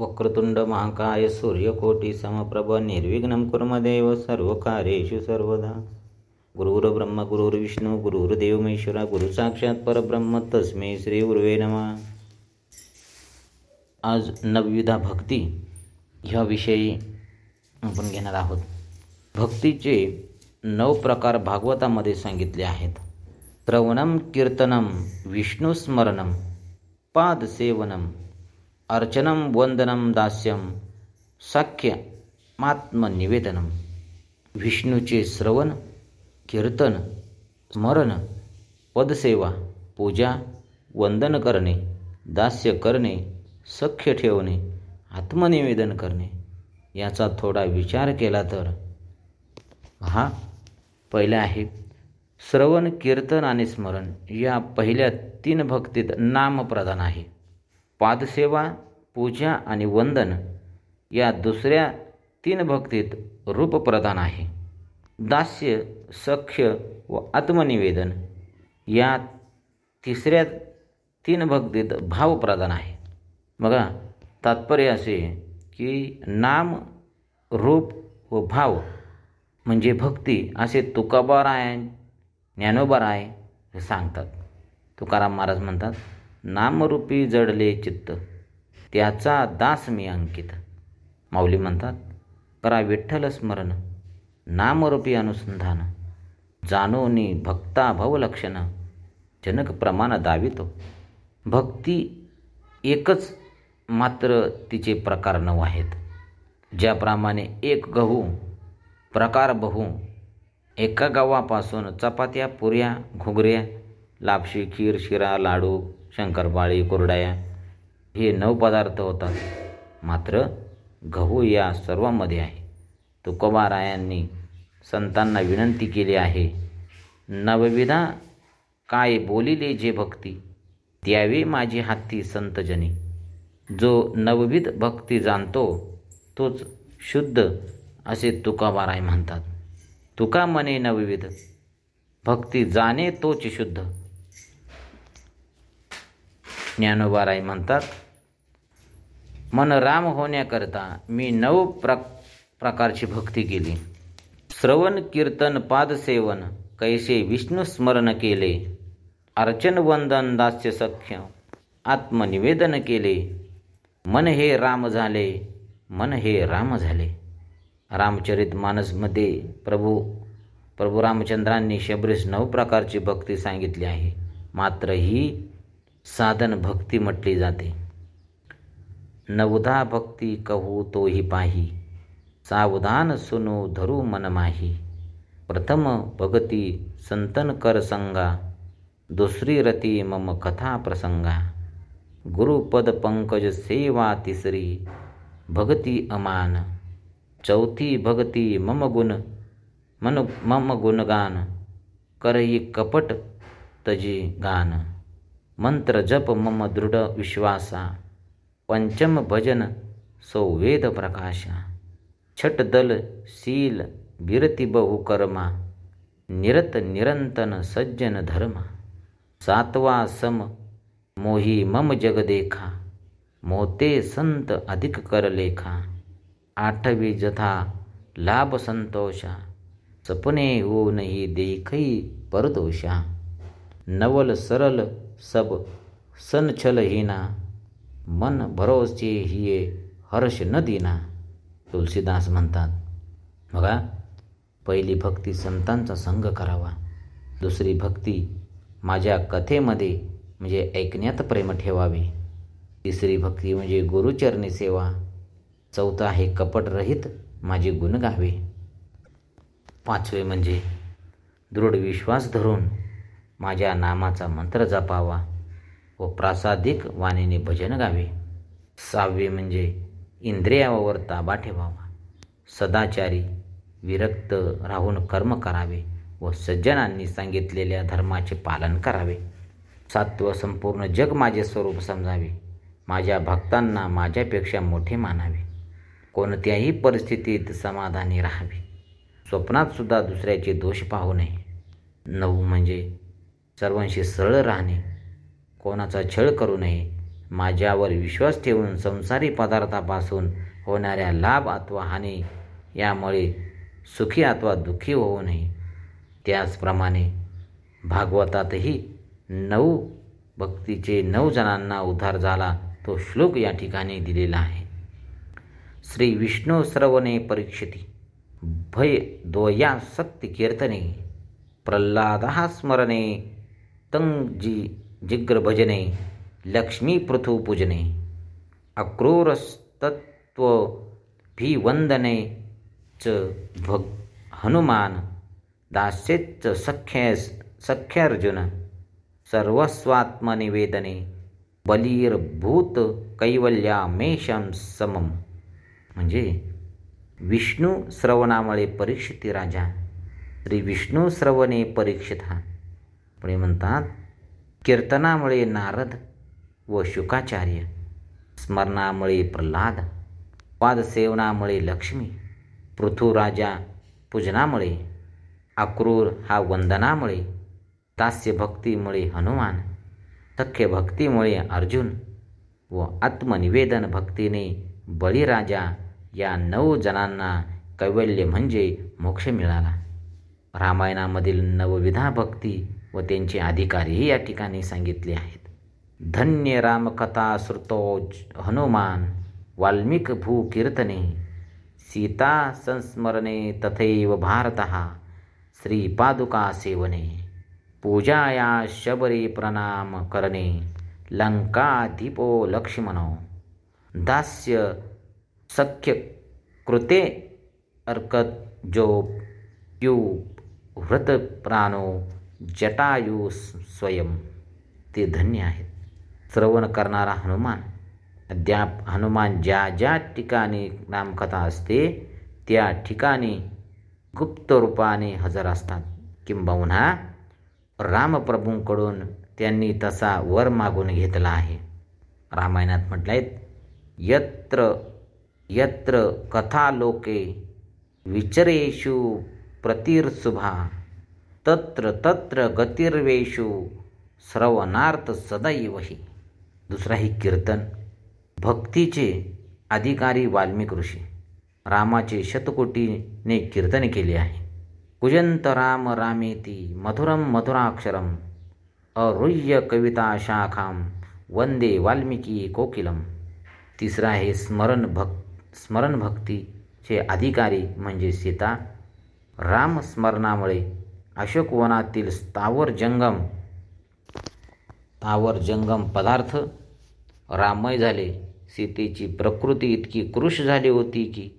वक्रतुंड महाकाय सूर्यकोटी समप्रभ निर्विघ्नं कुर्मदेव सर्वकारेषु सर्वदा। गुरुर्ब्रह्म गुरुर्विष्णू गुरुर्देव महेश्वरा गुरु साक्षात परब्रह्म तस्मै श्री गुरुवे नमः। आज नवयुधा भक्ती ह्या विषयी आपण घेणार आहोत. भक्तीचे नऊ प्रकार भागवतामध्ये सांगितले आहेत. श्रवणम कीर्तनम विष्णुस्मरणम पादसेवनम अर्चनम वंदनम दास्यम साख्य मात्मनिवेदनम विष्णूचे श्रवण कीर्तन स्मरण पदसेवा पूजा वंदन करणे दास्य करणे सख्य ठेवणे आत्मनिवेदन करणे याचा थोडा विचार केला तर. हा पहिला आहे. श्रवण कीर्तन आणि स्मरण या पहिल्या तीन भक्तीत नामप्रधान आहे. पादसेवा पूजा आणि वंदन या दुसऱ्या तीन भक्तीत रूपप्रधान आहे. दास्य सख्य व आत्मनिवेदन या तिसऱ्या तीन भक्तीत भावप्रधान आहे. बघा तात्पर्य असे की नाम रूप व भाव म्हणजे भक्ती असे तुकाबाराय ज्ञानोबाराय हे सांगतात. तुकाराम महाराज म्हणतात नामरूपी जडले चित्त. त्याचा दास मी अंकित. माऊली म्हणतात करा विठ्ठल स्मरण नामरूपी अनुसंधान. जाणोनी भक्ता भवलक्षण जनक प्रमाण दावितो. भक्ती एकच मात्र तिचे प्रकार नऊ आहेत. ज्याप्रमाणे एक गहू प्रकार बहु एका गावापासून चपात्या पुऱ्या घुगऱ्या लापशी खीर शिरा लाडू शंकरपाळी कुरडया हे नऊ पदार्थ होतात. मात्र गहू या सर्वांमध्ये आहे. तुकोबारायांनी संतांना विनंती केली आहे नवविधा काय बोलिले जे भक्ती? द्यावे माझी हाती संतजनी. जो नवविध भक्ती जाणतो तोच शुद्ध असे तुकाबाराय म्हणतात. तुका मने नवविध. भक्ती जाणे तोच शुद्ध. ज्ञानोबाराय म्हणतात मन राम होण्याकरता मी नऊ प्र प्रकारची भक्ती केली. श्रवण कीर्तन पादसेवन कैसे विष्णू स्मरण केले. अर्चन वंदन दास्य सख्य आत्मनिवेदन केले. मन हे राम झाले मन हे राम झाले. रामचरित मानसमध्ये प्रभू प्रभू रामचंद्रांनी शबरीस नऊ प्रकारची भक्ती सांगितली आहे. मात्र ही साधन भक्ती म्हटली जाते. नवधा भक्ती कहू तोही पाही सावधान सुनो धरू मन माही. प्रथम भगती संतन कर संगा दुसरी रती मम कथा प्रसंगा. गुरुपद पंकज सेवा तिसरी भगती अमान. चौथी भगती मम गुण मन मम गुणगान करई कपट तजी गान. मंत्र जप मम दृढ विश्वासा पंचम भजन सौवेद प्रकाशा छट दल शील बिरती बहु कर्मा निरत निरंतन सज्जन धर्मा सातवा सम मोही मम जग देखा मोते संत अधिक कर लेखा आठवी जथा लाभ संतोषा सपने हो नाही देखई परदोषा। नवल सरल सब सन छल मन भरोसे हिये हर्ष न दिना तुलसीदास म्हणतात. बघा पहिली भक्ती संतांचा संग करावा. दुसरी भक्ती माझ्या कथेमध्ये म्हणजे ऐकण्यात प्रेम ठेवावे. तिसरी भक्ती म्हणजे गुरुचरणी सेवा. चौथा आहे कपटरहित माझे गुण गावे. पाचवे म्हणजे दृढ विश्वास धरून माझ्या नामाचा मंत्र जपावा व प्रासादिक वाणीने भजन गावे. सहावे म्हणजे इंद्रियावर ताबा ठेवावा. सदाचारी विरक्त राहून कर्म करावे व सज्जनांनी सांगितलेल्या धर्माचे पालन करावे. सात्व संपूर्ण जग माझे स्वरूप समजावे. माझ्या भक्तांना माझ्यापेक्षा मोठे मानावे. कोणत्याही परिस्थितीत समाधानी राहावे. स्वप्नात सुद्धा दुसऱ्याचे दोष पाहू नये. नऊ म्हणजे सर्वांशी सरळ राहणे कोणाचा छळ करू नये माझ्यावर विश्वास ठेवून संसारी पदार्थापासून होणाऱ्या लाभ अथवा हानी यामुळे सुखी अथवा दुःखी होऊ नये. त्याचप्रमाणे भागवतातही नऊ भक्तीचे नऊ जणांना उद्धार झाला तो श्लोक या ठिकाणी दिलेला आहे. श्री विष्णू श्रवणे परीक्षिती भय दोया सत्य कीर्तने प्रल्हादा स्मरणे तंग जी भजने लक्ष्मी पृथू पूजने अक्रूरस्तत्व वंदने च भग हनुमान दास्येच सख्य सख्यार्जुन सर्वस्वात्मनिवेदने बलीरभूत कैवल्यामेशम समम म्हणजे विष्णू श्रवणामुळे परीक्षिती राजा श्री विष्णू श्रवणे परीक्षित। हा पुढे म्हणतात कीर्तनामुळे नारद व शुकाचार्य स्मरणामुळे प्रल्हाद पादसेवनामुळे लक्ष्मी पृथुराजा पूजनामुळे अक्रूर हा वंदनामुळे दास्य भक्तीमुळे हनुमान सख्य भक्तीमुळे अर्जुन व आत्मनिवेदन भक्तीने बळीराजा या नऊ जणांना कैवल्य म्हणजे मोक्ष मिळाला. रामायणामधील नवविधा भक्ती व त्यांचे अधिकारही या ठिकाणी सांगितले आहेत. धन्य रामकथा श्रुतो हनुमान वाल्मिक भूकीर्तने सीता संस्मरणे तथैव भारत श्रीपादुका सेवने पूजाया शबरी प्रणाम करणे लंकाधिपो लक्ष्मणो। दास्य सख्य कृते अर्कत जो यू व्रत प्राणो जटायू स्वयं ते धन्य आहेत. श्रवण करणारा हनुमान अद्याप हनुमान ज्या ज्या ठिकाणी नामकथा असते त्या ठिकाणी गुप्त रूपाने हजर असतात. किंबहुना रामप्रभूंकडून त्यांनी तसा वर मागून घेतला आहे. रामायणात म्हटलं आहेत यत्र यत्र कथालोके विचरेषु प्रतिर्सुभा तत्र तत्र गतिर्वेषु श्रवणार्थ सदैवही दुसराही कीर्तन भक्तीचे अधिकारी वाल्मिक ऋषी रामाचे शतकोटीने कीर्तन केले आहे। कुजंत राम रामेती मधुरम मधुराक्षरम अरुह्य कविता शाखाम वंदे वाल्मिकी कोकिलम। तिसरा आहे स्मरण भक् स्मरण भक्तीचे अधिकारी म्हणजे सीता। राम अशोकवनातील स्थावर जंगम स्थावर जंगम पदार्थ रामय झाले. सीतेची प्रकृती इतकी कृश झाली होती की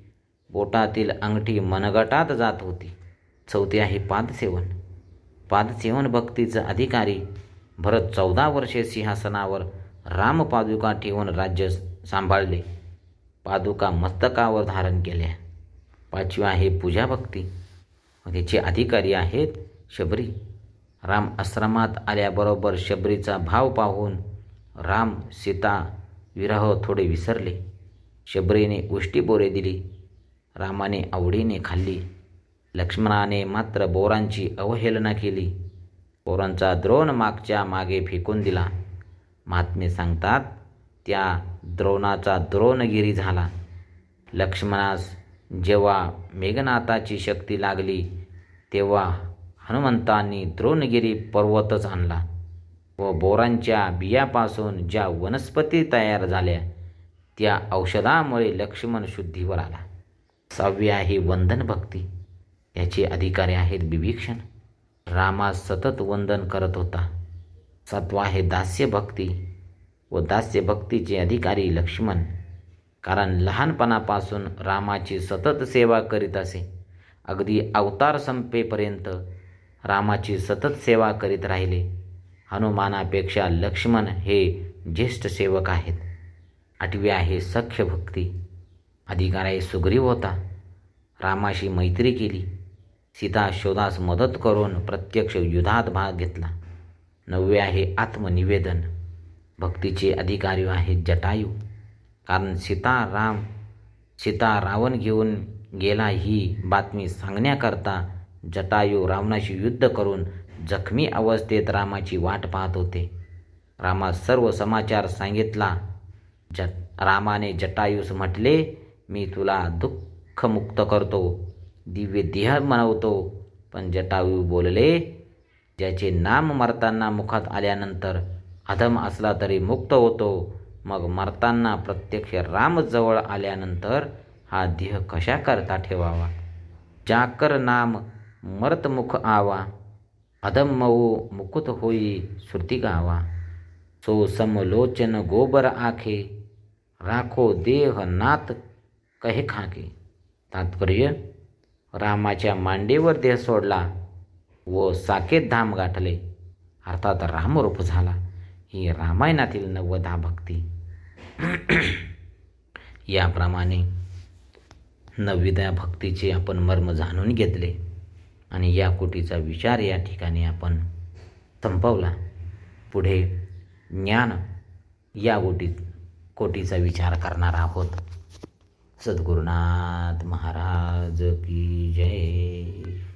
बोटातील अंगठी मनगटात जात होती. चौथे आहे पादसेवन. पादसेवन भक्तीचा अधिकारी भरत चौदा वर्षे सिंहासनावर रामपादुका ठेवून राज्य सांभाळले. पादुका मस्तकावर धारण केल्या. पाचवी आहे पूजा भक्ती. म्हणजे त्याचे अधिकारी आहेत शबरी राम आश्रमात आल्याबरोबर शबरीचा भाव पाहून राम सीता विरह थोडे विसरले. शबरीने उष्टी बोरे दिली रामाने आवडीने खाल्ली लक्ष्मणाने मात्र बोरांची अवहेलना केली. बोरांचा द्रोण मागच्या मागे फेकून दिला. महात्मे सांगतात त्या द्रोणाचा द्रोणगिरी झाला. लक्ष्मणास जेव्हा मेघनाथाची शक्ती लागली तेव्हा हनुमंतांनी द्रोणगिरी पर्वतच आणला व बोरांच्या बियापासून ज्या वनस्पती तयार झाल्या त्या औषधामुळे लक्ष्मण शुद्धीवर आला. सहावी आहे वंदन भक्ती. याचे अधिकारी आहेत बिभीक्षण रामास सतत वंदन करत होता. सत्वा आहे दास्य भक्ती व दास्य भक्तीचे अधिकारी लक्ष्मण. कारण लहानपणापासून रामाची सतत सेवा करीत असे. अगदी अवतार संपेपर्यंत रामाची सतत सेवा करीत राहिले. हनुमानापेक्षा लक्ष्मण हे ज्येष्ठ सेवक आहेत. आठवी आहे सख्य भक्ती. अधिकारी सुग्रीव होता. रामाशी मैत्री केली. सीता शोधास मदत करून प्रत्यक्ष युद्धात भाग घेतला. नववे आहे आत्मनिवेदन. भक्तीचे अधिकारी आहेत जटायू. कारण सीता राम सीता रावण घेऊन गेला ही बातमी सांगण्याकरता जटायू रावणाशी युद्ध करून जखमी अवस्थेत रामाची वाट पाहत होते. रामास सर्व समाचार सांगितला. जट रामाने जटायूस म्हटले मी तुला दुःखमुक्त करतो दिव्य देह मनवतो पण जटायू बोलले ज्याचे नाम मरताना मुखात आल्यानंतर अधम असला तरी मुक्त होतो. मग मरताना प्रत्यक्ष राम जवळ आल्यानंतर हा देह कशा करता ठेवावा? जाकर नाम मर्तमुख आवा अधम मऊ मुकुत होई श्रुती गावा. सो समलोचन गोबर आखे राखो देह नात कहे खाके. तात्पर्य रामाच्या मांडीवर देह सोडला व साकेत धाम गाठले. अर्थात रामरूप झाला. ही रामायणातील नवदा भक्ती. याप्रमाणे नवविद्या भक्तीचे आपण मर्म जाणून घेतले आणि या कोटीचा विचार या ठिकाणी आपण संपवला. पुढे ज्ञान या गोटीत कोटीचा विचार करणार आहोत. सद्गुरुनाथ महाराज की जय.